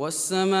والسماء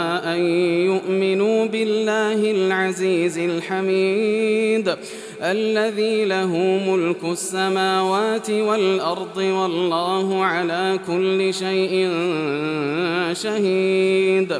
أن يؤمنوا بالله العزيز الحميد الذي له ملك السماوات والأرض والله على كل شيء شهيد